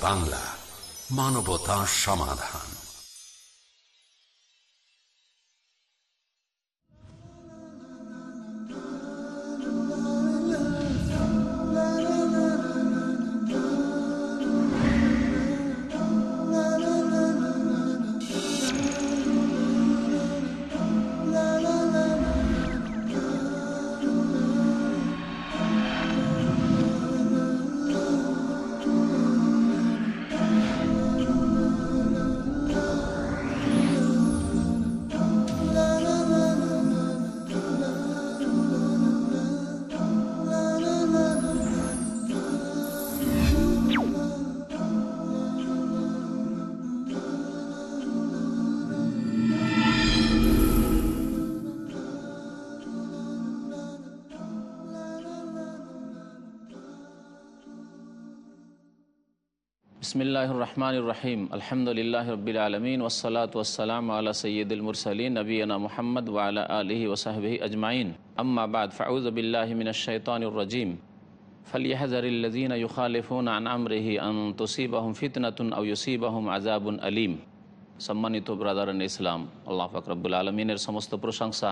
বাংলা মানবতা সমাধান। বিসমিল্লাহ রহমান রহিম আলহামদুলিল্লাহ রবিল আলমিন ওসলাত ওসালাম আল্লাহ সৈয়দুল মুরসলিন নবীনা মোহাম্মদ ওয়ালা আলহি ওসাহবি আজমাইন আম্মা বাদ ফাউজবিল্লাহমিনশাইতানুরজিম ফলিয়াহজরিল্লজিন ইউখালিফুন আন আমরিহি আন তসিবাহম ফিতনাতুন আউ ইউসিবাহম আজাবুন আলিম সম্মানিত ব্রাদারান ইসলাম আল্লাহ ফাকরবুল আলমিনের সমস্ত প্রশংসা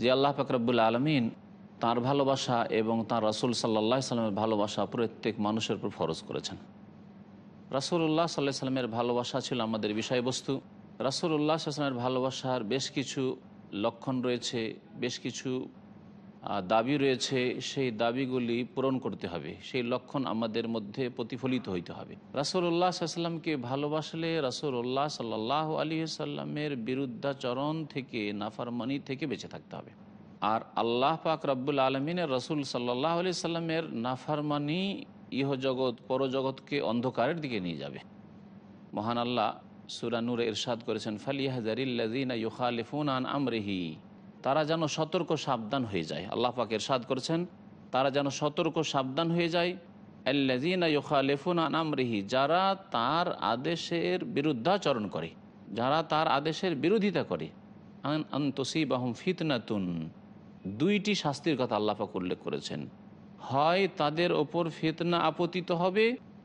যে আল্লাহ ফাকরবুল আলমিন তার ভালোবাসা এবং তার রসুল সাল্লাহ সাল্লামের ভালোবাসা প্রত্যেক মানুষের উপর ফরজ করেছেন রাসুল্লাহ সাল্লাহ সাল্লামের ভালোবাসা ছিল আমাদের বিষয়বস্তু। রাসুল্লাহ সাল্লামের ভালোবাসার বেশ কিছু লক্ষণ রয়েছে, বেশ কিছু দাবি রয়েছে। সেই দাবিগুলি পূরণ করতে হবে। সেই লক্ষণ আমাদের মধ্যে প্রতিফলিত হইতে হবে। রাসুল্লাহ সাল্লামকে ভালোবাসলে রাসুল্লাহ সাল্লাহ আলী সাল্লামের বিরুদ্ধাচরণ থেকে, নাফারমানি থেকে বেঁচে থাকতে হবে। আর আল্লাহ পাক রব্বুল আলমিনের রসুল সাল্লাহ আলি সাল্লামের নাফারমানি ইহজগৎ, পরজগৎকে অন্ধকারের দিকে নিয়ে যাবে। মহান আল্লাহ সুরানুর এরশাদ করেছেন ফালিয়াহজারিল্লাজিনা ইউখালিফুন আন আমরেহি তারা যেন সতর্ক, সাবধান হয়ে যায়। আল্লাহ পাক এরশাদ করেছেন, তারা যেন সতর্ক, সাবধান হয়ে যায়। আল্লাজিনা ইউখালিফুন আন আমরিহি যারা তার আদেশের বিরুদ্ধাচরণ করে, যারা তার আদেশের বিরোধিতা করে। আন আন্তসিবাহম ফিতনাতুন। দুইটি শাস্তির কথা আল্লাপাক উল্লেখ করেছেন। হয় তাদের ওপর ফিতনা আপতিত হবে?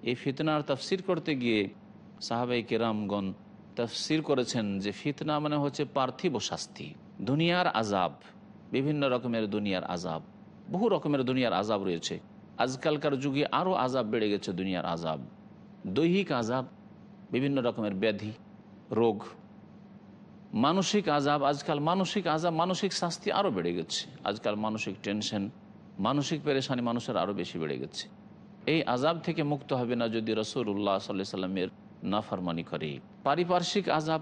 এই ফিতনার তফসির করতে গিয়ে সাহাবাই কেরামগণ তফসির করেছেন যে ফিতনা মানে হচ্ছে পার্থিব শাস্তি, দুনিয়ার আজাব বিভিন্ন রকমের দুনিয়ার আজাব বহু রকমের দুনিয়ার আজাব রয়েছে। আজকালকার যুগে আরও আজাব বেড়ে গেছে দুনিয়ার আজাব দৈহিক আজাব বিভিন্ন রকমের ব্যাধি, রোগ, মানসিক আজাব আজকাল মানসিক আজাব মানসিক শাস্তি আরও বেড়ে গেছে। আজকাল মানসিক টেনশন মানসিক পেরেশানি মানুষের আরও বেশি বেড়ে গেছে। এই আজাব থেকে মুক্ত হবে না যদি রসুল্লাহ সাল্লাহ সাল্লামের নাফরমানি করে। পারিপার্শ্বিক আজাব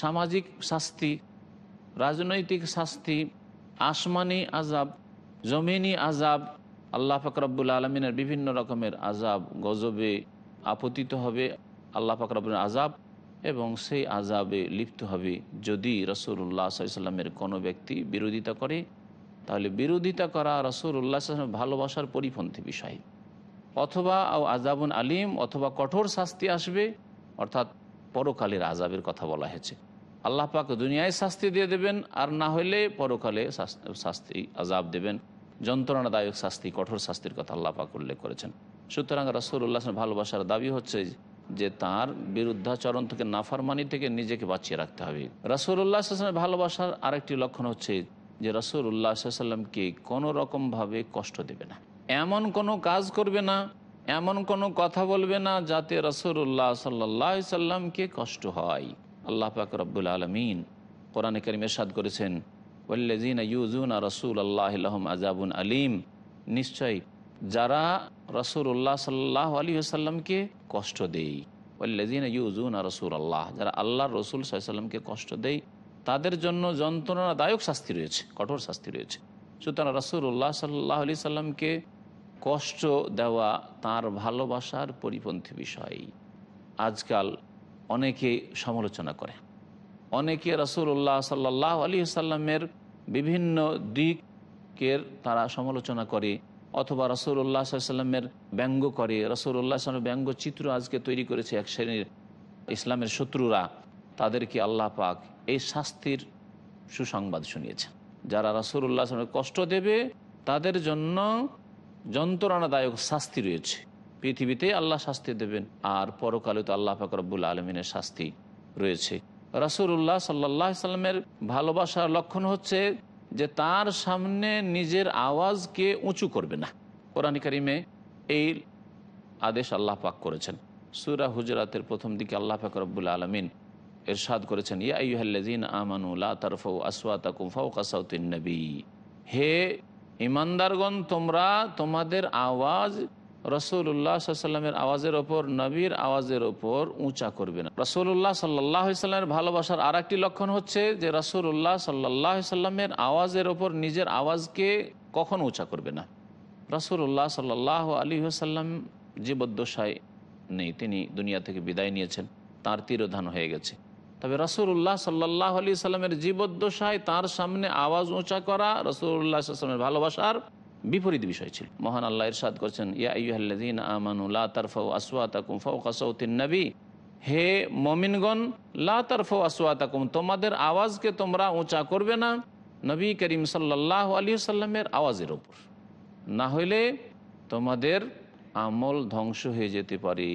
সামাজিক শাস্তি, রাজনৈতিক শাস্তি, আসমানি আজাব জমিনি আজাব আল্লাহ ফাকরাবুল আলমিনের বিভিন্ন রকমের আজাব গজবে আপতিত হবে, আল্লাহ ফাকরাবুল আজাব এবং সেই আজাবে লিপ্ত হবে যদি রসুল্লাহ সাল্লামের কোনো ব্যক্তি বিরোধিতা করে। তাহলে বিরোধিতা করা রসুল উল্লাহ ভালোবাসার পরিপন্থী বিষয়। অথবা আজাবুন আলিম অথবা কঠোর শাস্তি আসবে, অর্থাৎ পরকালের আজাবের কথা বলা হয়েছে। আল্লাহ পাক দুনিয়ায় শাস্তি দিয়ে দেবেন, আর না হলে পরকালে শাস্তি আজাব দেবেন। যন্ত্রণাদায়ক শাস্তি, কঠোর শাস্তির কথা আল্লাহ পাক উল্লেখ করেছেন। সুতরাং রসুল উল্লাহ ভালোবাসার দাবি হচ্ছে যে তার বিরুদ্ধাচরণ থেকে নাফারমানি থেকে নিজেকে বাঁচিয়ে রাখতে হবে। রসুল্লাহ ভালোবাসার আরেকটি লক্ষণ হচ্ছে যে রসুল উল্লাহ সাল্লামকে কোনো রকমভাবে কষ্ট দেবে না। এমন কোনো কাজ করবে না, এমন কোনো কথা বলবে না যাতে রসুল্লাহ সাল্লাহ সাল্লামকে কষ্ট হয়। আল্লাহ পাক রব্বুল আলমিন কোরআনে করিম এরশাদ করেছেন ওল্লাজিন রসুল আল্লাহ আজাবুন আলিম। নিশ্চয় যারা রসুল উল্লাহ সাল্লাহ আলী আসাল্লামকে কষ্ট দেই ওল্লাজিন ইউজুন রসুল আল্লাহ যারা আল্লাহ রসুল সাল্লামকে কষ্ট দেয় তাদের জন্য যন্ত্রণাদায়ক শাস্তি রয়েছে, কঠোর শাস্তি রয়েছে। সুতরাং রসুল্লাহ সাল্লাহ আলি সাল্লামকে কষ্ট দেওয়া তার ভালোবাসার পরিপন্থী বিষয়। আজকাল অনেকে সমালোচনা করে। অনেকে রসুল্লাহ সাল্লাহ আলী সাল্লামের বিভিন্ন দিকের তারা সমালোচনা করে, অথবা রসুল্লাহ সাল্লামের ব্যঙ্গ করে। রসুল্লাহ সাল্লামের ব্যঙ্গ চিত্র আজকে তৈরি করেছে এক শ্রেণির ইসলামের শত্রুরা। তাদেরকে আল্লাহ পাক এই শাস্তির সুসংবাদ শুনিয়েছেন যারা রাসুল্লাহ কষ্ট দেবে, তাদের জন্য যন্ত্রণাদায়ক শাস্তি রয়েছে। পৃথিবীতে আল্লাহ শাস্তি দেবেন, আর পরকালে তো আল্লাহ ফাকরবুল আলমিনের শাস্তি রয়েছে। রাসুল্লাহ সাল্লাহ সাল্লামের ভালোবাসার লক্ষণ হচ্ছে যে তার সামনে নিজের আওয়াজকে উঁচু করবে না। কোরআন করিমে এই আদেশ আল্লাহ পাক করেছেন। সুরা হুজরাতের প্রথম দিকে আল্লাহ পাক রব্বুল আলমিন এরশাদ করেছেন, ইয়া তারফৌ হে ইমানদারগণ তোমরা তোমাদের আওয়াজ রসুল্লাহ সাল্লামের আওয়াজের ওপর, নবীর আওয়াজের ওপর উঁচা করবে না। রসুল্লাহ সাল্লাহ ভালোবাসার আর একটি লক্ষণ হচ্ছে যে রসুল্লাহ সাল্লাহ আওয়াজের ওপর নিজের আওয়াজকে কখন উঁচা করবে না। রসুল্লাহ সাল্লাহ আলী সাল্লাম জীবদ্দশায় নেই, তিনি দুনিয়া থেকে বিদায় নিয়েছেন, তার তিরোধান হয়ে গেছে। তবে রসুল্লাহ সাল্লাহ আলি সাল্লামের জীবদ্দশায় তার সামনে আওয়াজ উঁচা করা রসুল্লাহ সাল্লামের ভালোবাসার বিপরীত বিষয় ছিল। মহান আল্লাহ ইরশাদ করছেন, ইয়া ইউহাল্লাদিন আমানুল্লাহ তারফাউ আসওয়াতাকুম ফাউকাসাউতিন নবী, হে মমিনগণ, লা তারফাউ আসওয়াতাকুম, তোমাদের আওয়াজকে তোমরা উঁচা করবে না নবী করিম সাল্লাহ আলী সাল্লামের আওয়াজের ওপর না হইলে তোমাদের আমল ধ্বংস হয়ে যেতে পারে।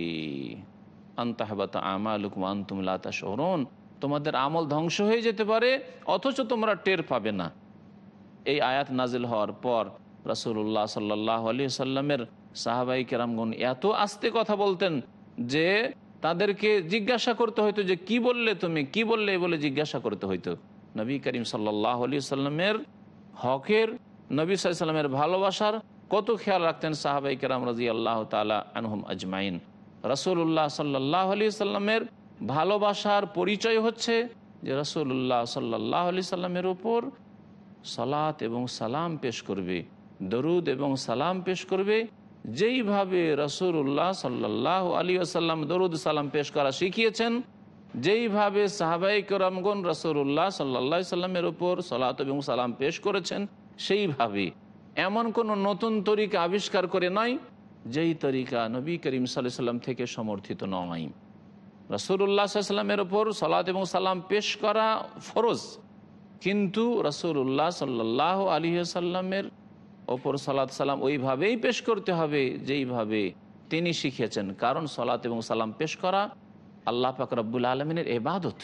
আন্তাহবাত আমালুকুম আন্তুম লাতা শহরন তোমাদের আমল ধ্বংস হয়ে যেতে পারে, অথচ তোমরা টের পাবে না। এই আয়াত নাজিল হওয়ার পর রাসুল্লাহ সাল্লাহ আলী সাল্লামের সাহাবাই কেরামগুন এত আস্তে কথা বলতেন যে তাদেরকে জিজ্ঞাসা করতে হইতো যে, কি বললে তুমি? কি বললে? বলে জিজ্ঞাসা করতে হইতো। নবী করিম সাল্লাহ আলী সাল্লামের হকের, নবী সাল্লামের ভালোবাসার কত খেয়াল রাখতেন সাহাবাই কেরাম রাজি আল্লাহ তালা আনহুম আজমাইন। রসুল্লাহ সাল্লাহ আলি সাল্লামের ভালোবাসার পরিচয় হচ্ছে যে রসুল্লাহ সাল্লাহ আলি সাল্লামের ওপর সালাত এবং সালাম পেশ করবে, দরুদ এবং সালাম পেশ করবে। যেইভাবে রসুল্লাহ সাল্লাহ আলী আসাল্লাম দরুদ সালাম পেশ করা শিখিয়েছেন, যেইভাবে সাহাবাই করমগন রসুল্লাহ সাল্লা সাল্লামের ওপর সালাত এবং সালাম পেশ করেছেন, সেইভাবে। এমন কোনো নতুন তরিকা আবিষ্কার করে নয় যেই তরিকা নবী করিম সাল্লাম থেকে সমর্থিত নয়। রসুল্লাহ সাল্লামের ওপর সালাত এবং সালাম পেশ করা ফরজ। কিন্তু রসুল্লাহ সাল্লাহ আলী সাল্লামের ওপর সালাত সালাম ওইভাবেই পেশ করতে হবে যেইভাবে তিনি শিখিয়েছেন। কারণ সালাত এবং সালাম পেশ করা আল্লাহ পাক রব্বুল আলমিনের এবাদত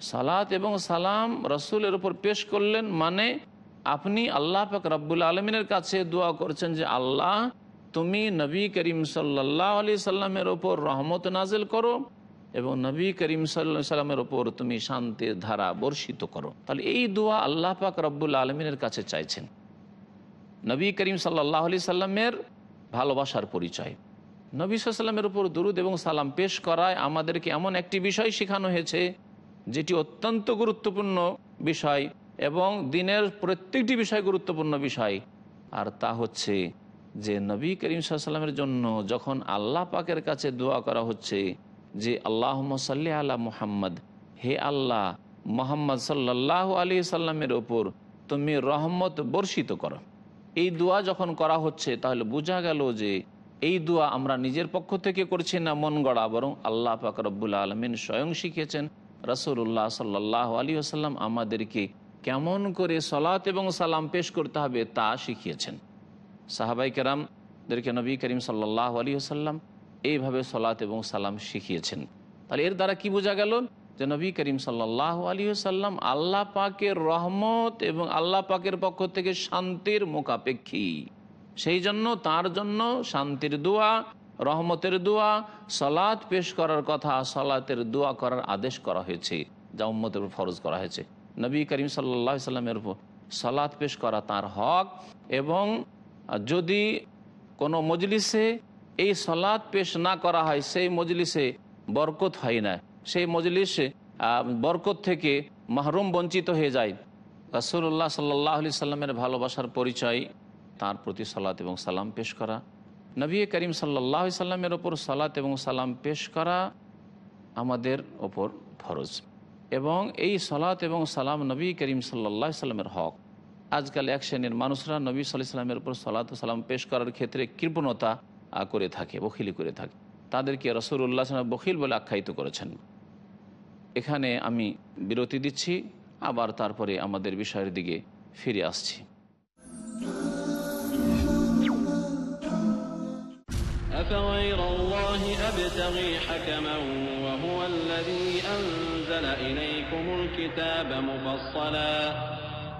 সালাত এবং সালাম রসুলের ওপর পেশ করলেন মানে আপনি আল্লাহ পাক রব্বুল আলমিনের কাছে দোয়া করছেন যে আল্লাহ তুমি নবী করিম সাল্লাহ আলি সাল্লামের ওপর রহমত নাজিল করো এবং নবী করিম সাল্লা সাল্লামের ওপর তুমি শান্তির ধারা বর্ষিত করো। তাহলে এই দোয়া আল্লাহ পাক রব্বুল আলমিনের কাছে চাইছেন। নবী করিম সাল্লাহ আলি সাল্লামের ভালোবাসার পরিচয়। নবী সাল্লামের উপর দুরুদ এবং সালাম পেশ করায় আমাদেরকে এমন একটি বিষয় শেখানো হয়েছে, যেটি অত্যন্ত গুরুত্বপূর্ণ বিষয় এবং দিনের প্রত্যেকটি বিষয় গুরুত্বপূর্ণ বিষয়। আর তা হচ্ছে যে নবী করিম সাল্লামের জন্য যখন আল্লাহ পাকের কাছে দোয়া করা হচ্ছে যে আল্লাহ সাল্লি আল্লাহ মুহাম্মদ, হে আল্লাহ, মোহাম্মদ সাল্লাহ আলী সাল্লামের ওপর তুমি রহমত বর্ষিত করো। এই দোয়া যখন করা হচ্ছে, তাহলে বোঝা গেল যে এই দোয়া আমরা নিজের পক্ষ থেকে করছি না, মন গড়া, বরং আল্লাহ পাক রব্বুল আলমিন স্বয়ং শিখিয়েছেন রসুল্লাহ সাল্লাহ আলী আসাল্লাম আমাদেরকে কেমন করে সলাত এবং সালাম পেশ করতে হবে তা শিখিয়েছেন। সাহাবাই কেরামদেরকে নবী করিম সাল্লাহ আলী আসাল্লাম এইভাবে সলাত এবং সালাম শিখিয়েছেন। তাহলে এর দ্বারা কি বোঝা গেল? যে নবী করিম সাল্লাহ আলী সাল্লাম আল্লাহ পাকের রহমত এবং আল্লাহ পাকের পক্ষ থেকে শান্তির মোকাপেক্ষী সেই জন্য, তার জন্য শান্তির দোয়া, রহমতের দোয়া, সলাৎ পেশ করার কথা, সলাতের দোয়া করার আদেশ করা হয়েছে, যা উম্মতের উপর ফরজ করা হয়েছে। নবী করিম সাল্লা সাল্লামের উপর সলাৎ পেশ করা তার হক এবং যদি কোনো মজলিসে এই সলাৎ পেশ না করা হয়, সেই মজলিসে বরকত হয় না। সেই মজলিসে বরকত থেকে মাহরুম বঞ্চিত হয়ে যায়। রাসুল্লাহ সাল্লাহ আলি সাল্লামের ভালোবাসার পরিচয়, তার প্রতি সালাত এবং সালাম পেশ করা। নবী করিম সাল্লাহ সাল্লামের ওপর সালাত এবং সালাম পেশ করা আমাদের ওপর ফরজ। এবং এই সালাত এবং সালাম নবী করিম সাল্লাহ সাল্লামের হক। আজকাল এক শ্রেণীর মানুষরা নবী সাল্লাহ সাল্লামের উপর সালাত সালাম পেশ করার ক্ষেত্রে কৃপণতা করে থাকে বখিলি করে থাকে তাদেরকে রসুল্লাহ বখিল বলে আখ্যায়িত করেছেন এখানে আমি বিরতি দিচ্ছি আবার তারপরে আমাদের বিষয়ের দিকে ফিরে আসছি أفغير الله أبتغي حكما وهو الذي أنزل إليكم الكتاب مفصلا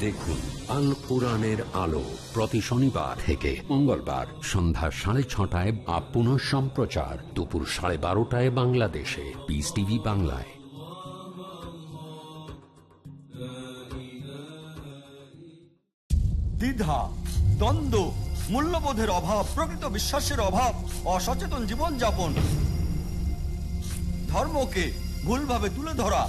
দেখুন আল কোরআনের আলো প্রতি শনিবার থেকে মঙ্গলবার সন্ধ্যা সাড়ে ছটায় বা পুনঃ সম্প্রচার দুপুর সাড়ে বারোটায় বাংলাদেশে। পিস টিভি বাংলায়। দ্বিধা, দ্বন্দ্ব, মূল্যবোধের অভাব, প্রকৃত বিশ্বাসের অভাব, অসচেতন জীবনযাপন, ধর্মকে ভুলভাবে তুলে ধরা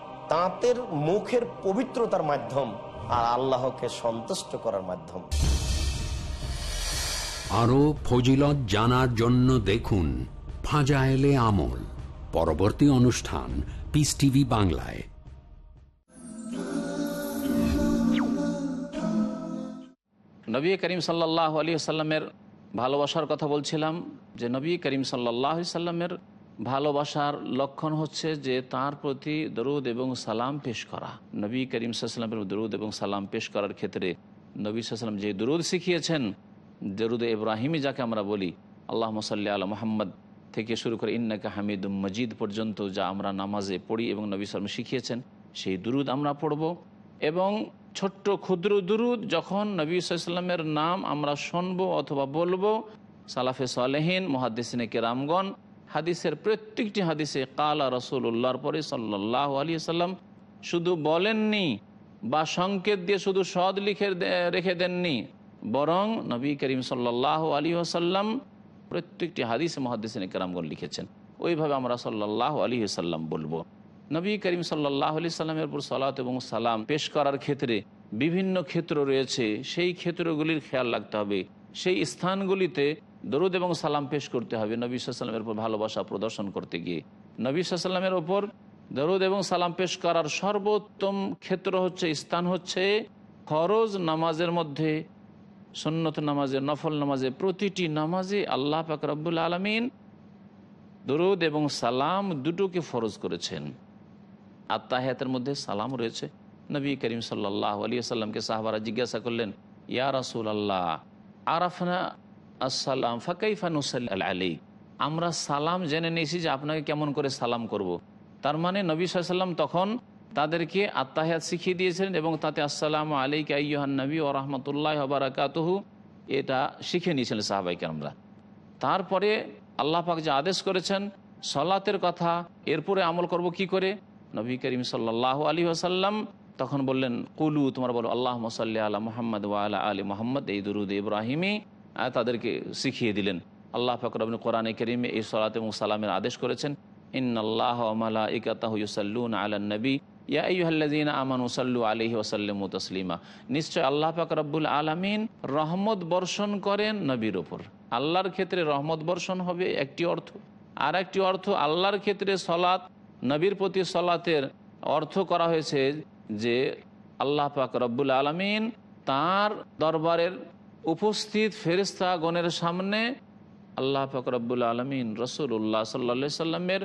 তাঁতের মুখের পবিত্রতার মাধ্যম আর আল্লাহকে সন্তুষ্ট করার মাধ্যম। আরও ফজিলত জানার জন্য দেখুন ফাজাইলে আমল পরবর্তী অনুষ্ঠান পিস টিভি বাংলায়। নবী করিম সাল্লাহ আলী সাল্লামের ভালোবাসার কথা বলছিলাম যে নবী করিম সাল্লাহ সাল্লামের ভালোবাসার লক্ষণ হচ্ছে যে তার প্রতি দরুদ এবং সালাম পেশ করা। নবী করিম সাল্লামের দরুদ এবং সালাম পেশ করার ক্ষেত্রে নবী সাল্লাম যে দরুদ শিখিয়েছেন, দরুদ ইব্রাহিমী যাকে আমরা বলি আল্লাহ মসাল্লি আলা মোহাম্মদ থেকে শুরু করে ইন্নাকা হামিদ মজিদ পর্যন্ত যা আমরা নামাজে পড়ি এবং নবী সালাম শিখিয়েছেন, সেই দুরুদ আমরা পড়ব এবং ছোট্ট ক্ষুদ্র দুরুদ যখন নবী সাল্লামের নাম আমরা শুনব অথবা বলব, সালাফে সালেহীন মহাদিসিনে কেরামগণ হাদিসের প্রত্যেকটি হাদিসে কালা রসুল উল্লাহর পরে সাল্লাহ আলী সাল্লাম শুধু বলেননি বা সংকেত দিয়ে শুধু সদ লিখে রেখে দেননি। বরং নবী করিম সাল্লাহ আলী আসাল্লাম প্রত্যেকটি হাদিসে মহাদিসিনে কেরামগণ লিখেছেন। ওইভাবে আমরা সাল্লাহ আলী সাল্লাম বলব। নবী করিম সাল্লাহ আলি সাল্লামের উপর সালাত এবং সালাম পেশ করার ক্ষেত্রে বিভিন্ন ক্ষেত্র রয়েছে। সেই ক্ষেত্রগুলির খেয়াল রাখতে হবে। সেই স্থানগুলিতে দরুদ এবং সালাম পেশ করতে হবে নবী সাল্লামের উপর ভালোবাসা প্রদর্শন করতে গিয়ে। নবী সাল্লামের ওপর দরুদ এবং সালাম পেশ করার সর্বোত্তম ক্ষেত্র হচ্ছে, স্থান হচ্ছে ফরজ নামাজের মধ্যে, সন্নত নামাজে, নফল নামাজে, প্রতিটি নামাজে আল্লাহ পাক রব্বুল আলমিন দরুদ এবং সালাম দুটোকে ফরজ করেছেন। আত্মাহাতের মধ্যে সালাম রয়েছে। নবী করিম সাল্লাহ আলী সাল্লামকে সাহাবারা জিজ্ঞাসা করলেন, ইয়া রাসুল আল্লাহ আরাফনা আমরা সালাম জেনে নিয়েছি যে আপনাকে কেমন করে সালাম করব। তার মানে নবী সাল্লাম তখন তাদেরকে আত্মাহাত শিখিয়ে দিয়েছিলেন এবং তাতে, আসসালাম আলী কাইহান নবী ও রহমতুল্লাহ বারাকাতহু। এটা শিখে নিয়েছিলেন সাহাবাইকে আমরা তারপরে আল্লাহ পাক যে আদেশ করেছেন, সলাতের কথা, এরপরে আমল করব কি করে? নবী করিম সাল্লাহ আলী আসাল্লাম তখন বললেন কুলু তোমার বলো আল্লাহ মসাল্লি আলা মোহাম্মদ ওয়ালা আলী মোহাম্মদ এই দরুদ ইব্রাহিমী আহ, তাদেরকে শিখিয়ে দিলেন। আল্লাহ ফাকরবিন কোরআনে করিমে এই সলাত এবং সালামের আদেশ করেছেন ইন আল্লাহ মালা ইকাতাহুসল্লুন আলা নবী ইয়া ইহল্লাদিন আমানু সাল্লু আলহি ওসাল্লাম তসলিমা। নিশ্চয় আল্লাহ পাক রব্বুল আলমিন রহমত বর্ষণ করেন নবীর ওপর আল্লাহর ক্ষেত্রে রহমত বর্ষণ হবে একটি অর্থ। আর একটি অর্থ আল্লাহর ক্ষেত্রে সলাৎ নবীর প্রতি সলাতের অর্থ করা হয়েছে যে আল্লাহ পাক রব্বুল আলমিন তার দরবারের উপস্থিত ফেরিস্তা গণের সামনে আল্লাহ পাক রব্বুল আলমিন রসুল্লাহ সাল্লা সাল্লামের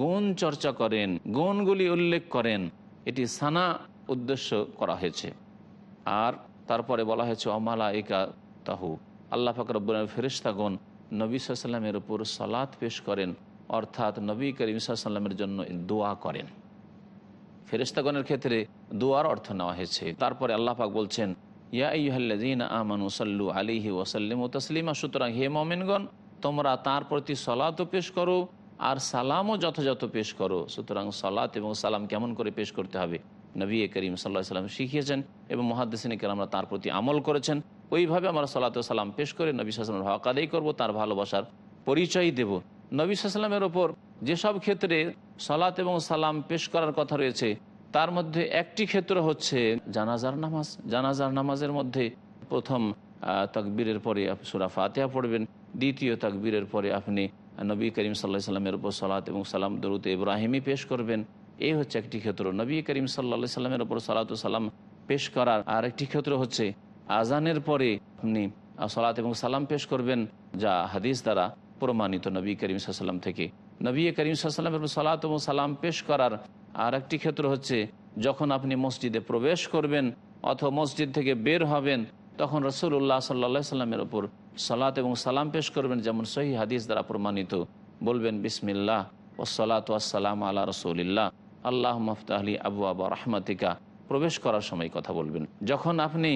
গুণ চর্চা করেন, গুণগুলি উল্লেখ করেন। এটি সানা উদ্দেশ্য করা হয়েছে। আর তারপরে বলা হয়েছে অমালা একা তাহু আল্লাহ ফাকরবুল ফেরিস্তাগণ নবী সাল্লামের উপর সালাত পেশ করেন, অর্থাৎ নবী করিম সাল্লামের জন্য দোয়া করেন। ফেরিস্তাগণের ক্ষেত্রে দোয়ার অর্থ নেওয়া হয়েছে। তারপরে আল্লাহ পাক বলছেন, ইয়া ইহল্লাদিন আমানু সাল্লু আলিহি ওসাল্লিম ও তসলিমা, সুতরাং হে মমিনগণ, তোমরা তার প্রতি সলাতও পেশ করো আর সালামও যথাযথ পেশ করো। সুতরাং সলাত এবং সালাম কেমন করে পেশ করতে হবে? নবী করিম সাল্লাহ সাল্লাম শিখিয়েছেন এবং মহাদ্দেশিনীকে আমরা তার প্রতি আমল করেছেন। ওইভাবে আমরা সলাত ও সালাম পেশ করে নবী সাল্লামের হক আদায় করব, তার ভালোবাসার পরিচয় দেব। নবী সাল্লামের ওপর যেসব ক্ষেত্রে সলাত এবং সালাম পেশ করার কথা রয়েছে, তার মধ্যে একটি ক্ষেত্র হচ্ছে জানাজার নামাজ। জানাজার নামাজের মধ্যে প্রথম তাকবীরের পরে সূরা ফাতিহা পড়বেন, দ্বিতীয় তাকবীরের পরে আপনি নবী করিম সাল্লাহ সাল্লামের উপর সালাত এবং সালাম দরুদ ইব্রাহিমই পেশ করবেন। এই হচ্ছে একটি ক্ষেত্র। নবী করিম সাল্লা সাল্লামের উপর সালাত সালাম পেশ করার আর একটি ক্ষেত্র হচ্ছে আজানের পরে আপনি সালাত এবং সালাম পেশ করবেন, যা হাদিস দ্বারা প্রমাণিত নবী করিম সাল্লাম থেকে। নবী করিম সাল্লামের উপর সালাত এবং সালাম পেশ করার আর একটি ক্ষেত্র হচ্ছে, যখন আপনি মসজিদে প্রবেশ করবেন অথবা মসজিদ থেকে বের হবেন, তখন রসুল্লাহ সাল্লা সাল্লামের ওপর সালাত এবং সালাম পেশ করবেন যেমন সহি হাদিস দ্বারা প্রমাণিত। বলবেন, বিসমিল্লাহ ওসলাত ওয়াসালাম আল্লাহ রসুলিল্লাহ আল্লাহ মফতাহলি আবু আবা রহমাতিকা। প্রবেশ করার সময় কথা বলবেন। যখন আপনি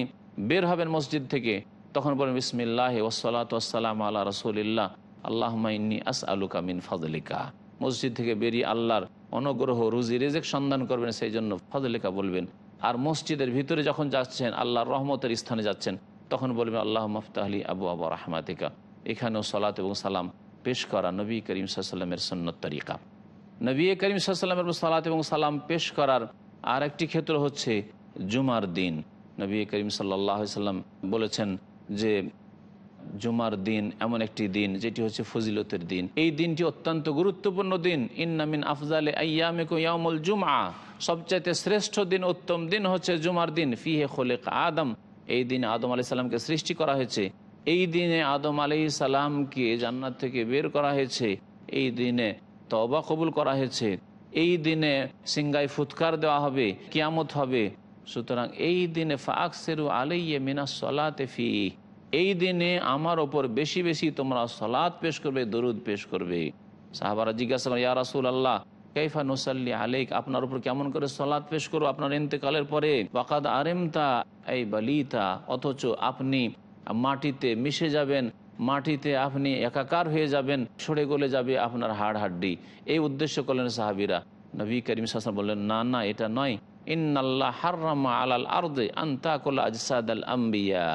বের হবেন মসজিদ থেকে, তখন বলবেন, বিসমিল্লাহ ওসলাত ওয়াসালাম আল্লাহ রসুলিল্লাহ আল্লাহ ইন্নি আস আলুকা মিন ফজলিকা মসজিদ থেকে বেরিয়ে আল্লাহর অনুগ্রহ, রুজি, রেজেক সন্ধান করবেন সেই জন্য ফজলিকা বলবেন। আর মসজিদের ভিতরে যখন যাচ্ছেন, আল্লাহর রহমতের স্থানে যাচ্ছেন, তখন বলবেন আল্লাহ মফতাহলি আবু আবা রহমাতিকা। এখানেও সলাত এবং সালাম পেশ করা নবী করিম সাল্লামের সন্ন্যত তরিকা। নবী করিম সাল্লামের সালাত এবং সালাম পেশ করার আর একটি ক্ষেত্র হচ্ছে জুমার দিন। নবী করিম সাল্লাহ সাল্লাম বলেছেন যে জুমার দিন এমন একটি দিন, যেটি হচ্ছে ফজিলতের দিন। এই দিনটি অত্যন্ত গুরুত্বপূর্ণ দিন। ইন্নামিন আফজালে আয়ামিকু ইয়ামুল জুমা সবচাইতে শ্রেষ্ঠ দিন, উত্তম দিন হচ্ছে জুমার দিন। ফিহে খোলেক আদম। এই দিন আদম আলি সাল্লামকে সৃষ্টি করা হয়েছে। এই দিনে আদম আলি সালামকে জান্নাত থেকে বের করা হয়েছে। এই দিনে তবা কবুল করা হয়েছে। এই দিনে সিঙ্গাই ফুৎকার দেওয়া হবে, কিয়ামত হবে। সুতরাং এই দিনে ফাকসেরু আলাইয়ে মিনা সলাতে ফি এই দিনে আমার ওপর বেশি বেশি তোমরা সলাদ পেশ করবে, দরুদ পেশ করবে। সাহাবারা জিজ্ঞাসা করে ইয়া রাসুল আল্লাহ কাইফা নুসাল্লি আলেক আপনার উপর কেমন করে সলাদ পেশ করব আপনার ইন্তেকালের পরে? ওয়াকাদ আরেমতা এই বালিতা, অথচ আপনি মাটিতে মিশে যাবেন, মাটিতে আপনি একাকার হয়ে যাবেন, সরে গলে যাবে আপনার হাড় হাড্ডি। এই উদ্দেশ্য করলেন সাহাবিরা। নবী করিম সাসন বললেন, না না, এটা নয়। ইন্নাল্লাহ হার্রামা আলাল আর্দে আন্তাকুল আজসাদ আল আম্বিয়া।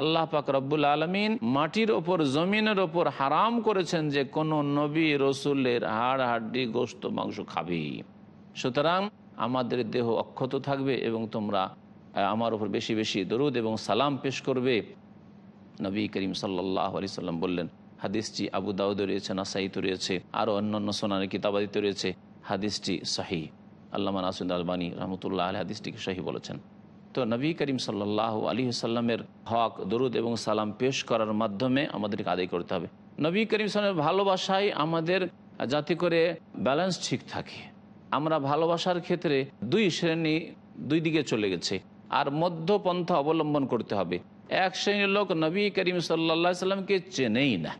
আল্লাহ পাক রব্বুল আলমিন মাটির ওপর, জমিনের ওপর হারাম করেছেন যে কোন নবী রসুলের হাড়, হাড্ডি, গোস্ত, মাংস খাবি। সুতরাং আমাদের দেহ অক্ষত থাকবে এবং তোমরা আমার উপর বেশি বেশি দরুদ এবং সালাম পেশ করবে। নবী করিম সাল্লাহ আলি সাল্লাম বললেন, হাদিসটি আবু দাউদে রয়েছে নাসাইতে রয়েছে আরও অন্যান্য সোনানি কিতাবাদিতে রয়েছে, হাদিসটি শাহি আল্লামা নাসুদ আলবানী রহমতুল্লাহ আলী হাদিসটিকে শাহি বলেছেন। তো নবী করিম সাল্লাহ আলী সাল্লামের হক, দরুদ এবং সালাম পেশ করার মাধ্যমে আমাদেরকে আদায় করতে হবে। নবী করিম সাল্লামের ভালোবাসায় আমাদের যাতে করে ব্যালেন্স ঠিক থাকে। আমরা ভালোবাসার ক্ষেত্রে দুই শ্রেণি, দুই দিকে চলে গেছে। আর মধ্যপন্থা অবলম্বন করতে হবে। এক শ্রেণির লোক নবী করিম সাল্লা সাল্লামকে চেনেই না।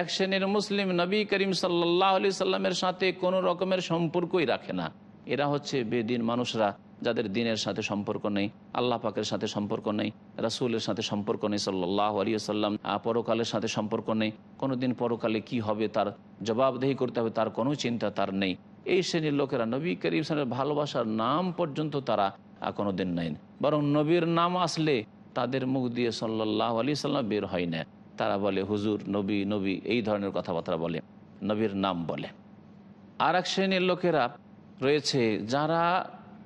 এক শ্রেণির মুসলিম নবী করিম সাল্লাহ আলি সাল্লামের সাথে কোনো রকমের সম্পর্কই রাখে না। এরা হচ্ছে বেদিন মানুষরা যাদের দিনের সাথে সম্পর্ক নেই, আল্লাহ পাকের সাথে সম্পর্ক নেই, রাসুলের সাথে সম্পর্ক নেই সাল্লাহ আলী সাল্লাম পরকালের সাথে সম্পর্ক নেই কোনো দিন পরকালে কি হবে তার জবাবদেহি করতে হবে, তার কোনো চিন্তা তার নেই। এই শ্রেণির লোকেরা নবী করিম সালের ভালোবাসার নাম পর্যন্ত তারা কোনো দিন নেন বরং নবীর নাম আসলে তাদের মুখ দিয়ে সাল্লাহ আলী সাল্লাম বের হয় না। তারা বলে, হুজুর, নবী নবী, এই ধরনের কথাবার্তা বলে, নবীর নাম বলে। আর এক শ্রেণির লোকেরা রয়েছে যারা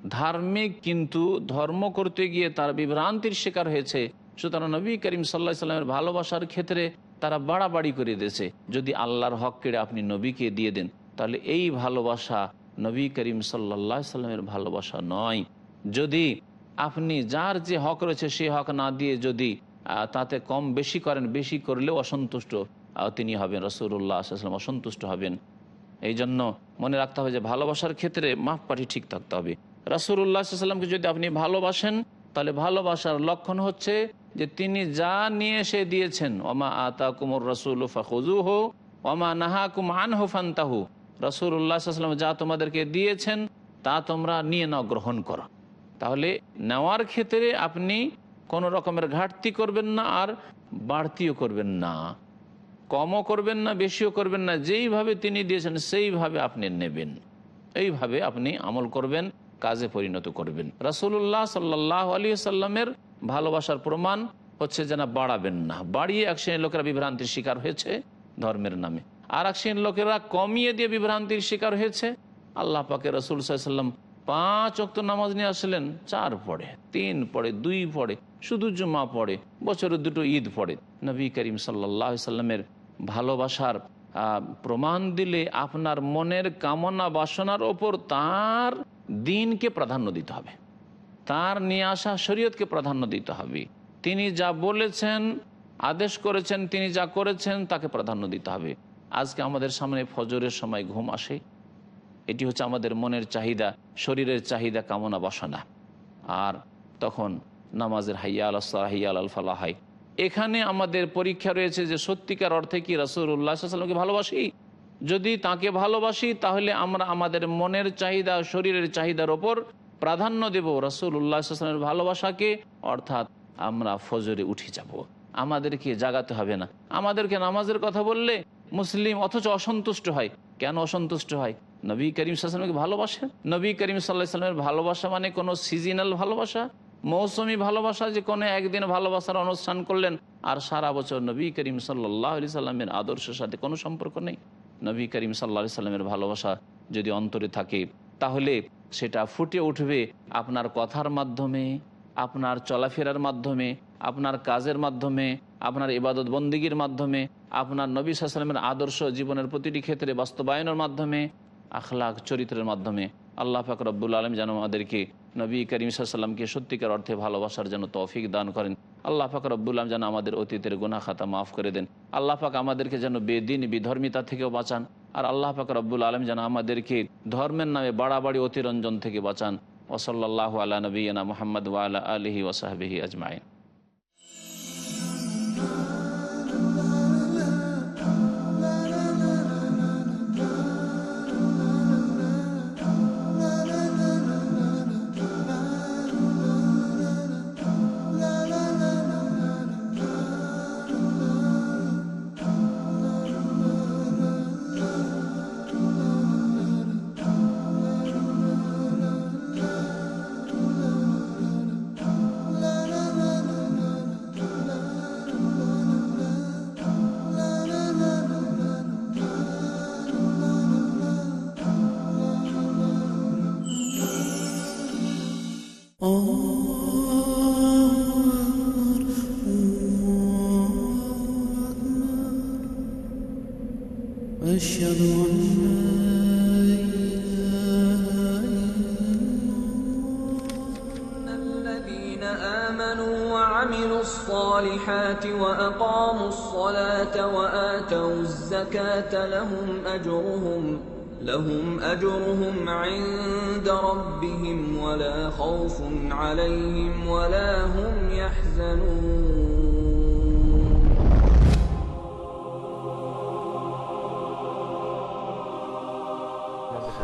ধার্মিক কিন্তু ধর্ম করতে গিয়ে তার বিভ্রান্তির শিকার হয়েছে। সুতরাং নবী করিম সাল্লাহ সাল্লামের ভালোবাসার ক্ষেত্রে তারা বাড়াবাড়ি করে দিয়েছে। যদি আল্লাহর হক কেড়ে আপনি নবীকে দিয়ে দেন, তাহলে এই ভালোবাসা নবী করিম সাল্লাহ সাল্লামের ভালোবাসা নয়। যদি আপনি যার যে হক রয়েছে সেই হক না দিয়ে যদি তাতে কম বেশি করেন, বেশি করলেও অসন্তুষ্ট তিনি হবেন রসুল্লাহ আসলাম অসন্তুষ্ট হবেন। এই জন্য মনে রাখতে হবে যে ভালোবাসার ক্ষেত্রে মাপপাটি ঠিক থাকতে হবে। রাসুল্লাহ সাল্লামকে যদি আপনি ভালোবাসেন, তাহলে ভালোবাসার লক্ষণ হচ্ছে যে তিনি যা নিয়ে এসে দিয়েছেন, ওমা আতা কুমর রসুল ফাখুজু হো ওমা নাহা কুম আন হো ফান্তাহু রসুল্লাহাম যা তোমাদেরকে দিয়েছেন, তা তোমরা নিয়ে নাও, গ্রহণ করো। তাহলে নেওয়ার ক্ষেত্রে আপনি কোনো রকমের ঘাটতি করবেন না আর বাড়তিও করবেন না। কমও করবেন না, বেশিও করবেন না, যেইভাবে তিনি দিয়েছেন, সেইভাবে আপনি নেবেন। এইভাবে আপনি আমল করবেন। কাজে পরিণত করবেন। রাসুল্লাহ সাল্লাহ আলী সাল্লামের ভালোবাসার প্রমাণ হচ্ছে যেন বাড়াবেন না। বাড়িয়ে এক শ্রেণির লোকেরা বিভ্রান্তির শিকার হয়েছে ধর্মের নামে। আর এক শ্রেণির লোকেরা কমিয়ে দিয়ে বিভ্রান্তির শিকার হয়েছে। আল্লাহ পাকে রসুল সাল্লাম পাঁচ অক্ত নামাজ নিয়ে আসলেন। চার পড়ে, তিন পড়ে, দুই পড়ে, শুধু জুমা পড়ে, বছরে দুটো ঈদ পড়ে। নবী করিম সাল্লাহ সাল্লামের ভালোবাসার প্রমাণ দিলে আপনার মনের কামনা বাসনার ওপর তার দিনকে প্রাধান্য দিতে হবে। তার নিয়ে আসা শরীয়তকে প্রাধান্য দিতে হবে। তিনি যা বলেছেন, আদেশ করেছেন, তিনি যা করেছেন, তাকে প্রাধান্য দিতে হবে। আজকে আমাদের সামনে ফজরের সময় ঘুম আসে। এটি হচ্ছে আমাদের মনের চাহিদা, শরীরের চাহিদা, কামনা, বাসনা। আর তখন নামাজের হাইয়া আল হাইয়া আল ফালাহাই এখানে আমাদের পরীক্ষা রয়েছে যে সত্যিকার অর্থে কি রসুল্লাহামকে ভালোবাসি? যদি তাকে ভালোবাসি, তাহলে আমরা আমাদের মনের চাহিদা, শরীরের চাহিদার ওপর প্রাধান্য দেব রসুল উল্লাহামের ভালোবাসাকে। অর্থাৎ আমরা ফজরে উঠে যাব। আমাদেরকে জাগাতে হবে না। আমাদেরকে নামাজের কথা বললে মুসলিম অথচ অসন্তুষ্ট হয়। কেন অসন্তুষ্ট হয়? নবী করিম সাল্লামকে ভালোবাসেন নবী করিম সাল্লাহ সাল্লামের ভালোবাসা মানে কোনো সিজনাল ভালোবাসা, মৌসুমি ভালোবাসা যে কোনো একদিন ভালোবাসার অনুষ্ঠান করলেন। আর সারা বছর নবী করিম সাল্লাহ সাল্লামের আদর্শের সাথে কোনো সম্পর্ক নেই। নবী করিম সাল্লা সাল্লামের ভালোবাসা যদি অন্তরে থাকে, তাহলে সেটা ফুটে উঠবে আপনার কথার মাধ্যমে, আপনার চলাফেরার মাধ্যমে, আপনার কাজের মাধ্যমে, আপনার ইবাদত বন্দিগির মাধ্যমে, আপনার নবী সাল্লামের আদর্শ জীবনের প্রতিটি ক্ষেত্রে বাস্তবায়নের মাধ্যমে, আখলাখ চরিত্রের মাধ্যমে। আল্লাহ ফাকর রব্বুল আলম যেন আমাদেরকে নবী করিম সাল্লামকে সত্যিকার অর্থে ভালোবাসার জন্য তৌফিক দান করেন। আল্লাহ পাক রব্বুল্লাম যেন আমাদের অতীতের গুনা খাতা মাফ করে দেন। আল্লাহ পাক আমাদেরকে যেন বেদিন বিধর্মিতা থেকেও বাঁচান। আর আল্লাহ পাক রব্বুল আলম যেন আমাদেরকে ধর্মের নামে বাড়াবাড়ি অতিরঞ্জন থেকে বাঁচান। ওসল্লাহ আল্লাহ নবীনা মোহাম্মদ ওয়ালা আলহি ওসাহাবিহি আজমাইন।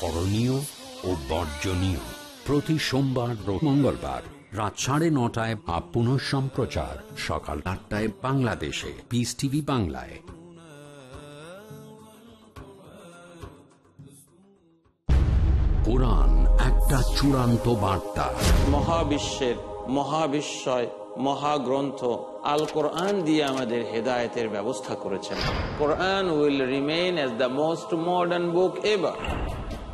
করণীয় ও বর্জনীয়। প্রতি সোমবার মঙ্গলবার রাত সাড়ে নটায় বা পুনঃ সম্প্রচার, সকাল আটটায় বাংলাদেশে। পিস টিভি বাংলায়। কোরআন একটা চূড়ান্ত বার্তা। মহাবিশ্বের মহাবিশ্বয়, মহাগ্রন্থ আল কোরআন দিয়ে আমাদের হেদায়েতের ব্যবস্থা করেছেন। কোরআন will remain as the most modern book ever.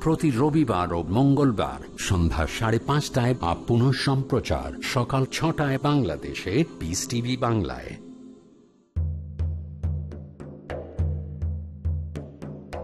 প্রতি রবিবার ও মঙ্গলবার সন্ধ্যা সাড়ে পাঁচটায় বা পুনঃ সম্প্রচার সকাল ছটায় বাংলাদেশে পিস টিভি বাংলায়।